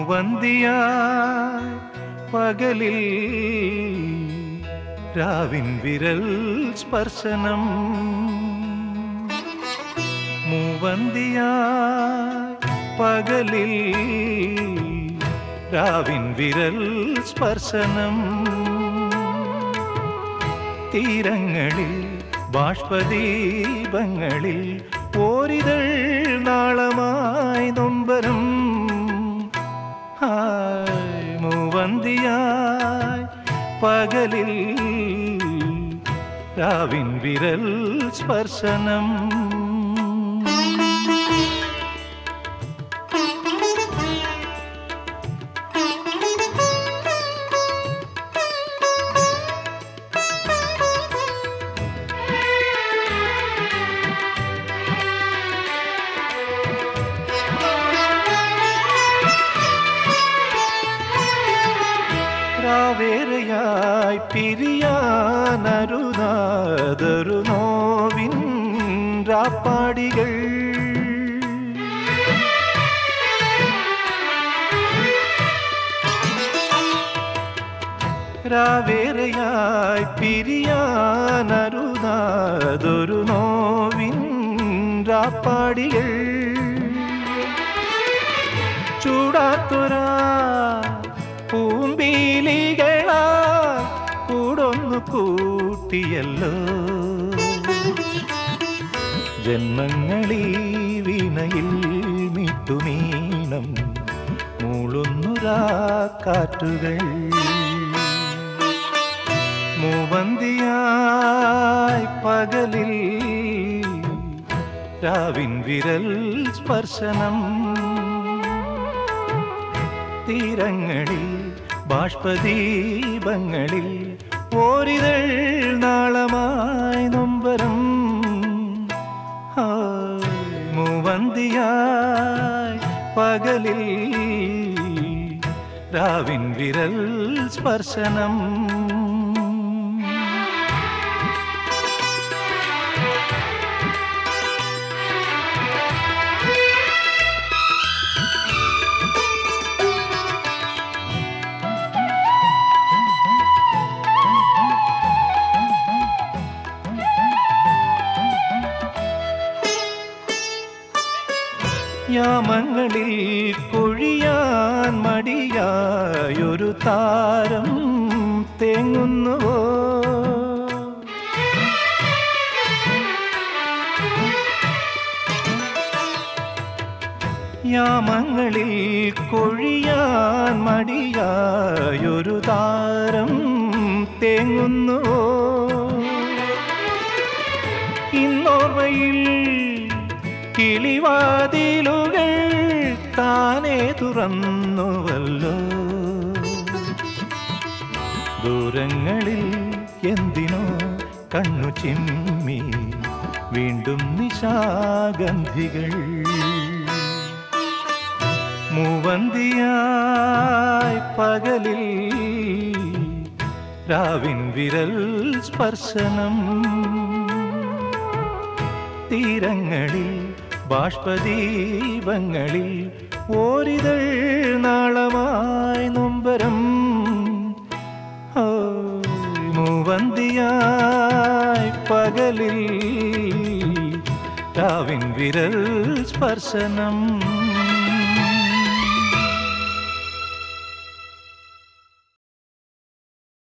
മൂവന്തിയായി പകലിൽ രാവിൻ വിരൽ സ്പർശനം. മൂവന്തിയായി പകലിൽ രാവിൻ വിരൽ സ്പർശനം. തീരങ്ങളിൽ ബാഷ്പദീപങ്ങളിൽ ഓരിതൾ നാളമായി നൊമ്പരം. മൂവന്തിയായി പകലിൽ രാവിൻ വിരൽ സ്പർശനം. രാവേറെയായി പിരിയാനരുതാതൊരു നോവിൻ രാപ്പാടികൾ. രാവേറെയായി പിരിയാനരുതാതൊരു നോവിൻ രാപ്പാടികൾ. ചൂടാത്തൊരാ കൂട്ടിയല്ലോ ജന്മങ്ങളീ വീണയിൽ മിട്ടുമീണം മൂളുന്നുരാ കാറ്റുകൾ. മൂവന്തിയായി പകലിൽ രാവിൻ വിരൽ സ്പർശനം. തീരങ്ങളിൽ ബാഷ്പദീപങ്ങളിൽ ഓരിതൾ നാളമായി നൊമ്പരം. മൂവന്തിയായി പകലിൽ. രാവിൻ വിരൽ സ്പർശനം. യാമങ്ങളിൽ കൊഴിയാൻ മടിയായൊരു താരം തേങ്ങുന്നുവോ? യാമങ്ങളിൽ കൊഴിയാൻ മടിയായൊരു താരം തേങ്ങുന്നുവോ? ഇന്നോർവയിൽ കിളിവാതിലുകൾ താനേ തുറന്നുവല്ലോ. ദൂരങ്ങളിൽ എന്തിനോ കണ്ണു ചിമ്മി വീണ്ടും നിശാഗന്ധികൾ. മൂവന്തിയായി പകലിൽ രാവിൻ വിരൽ സ്പർശനം. തീരങ്ങളിൽ ബാഷ്പദീപങ്ങളിൽ ഓരിതൾ നാളമായി നൊമ്പരം. മൂവന്തിയായി പകലിൽ രാവിൻ വിരൽ സ്പർശനം.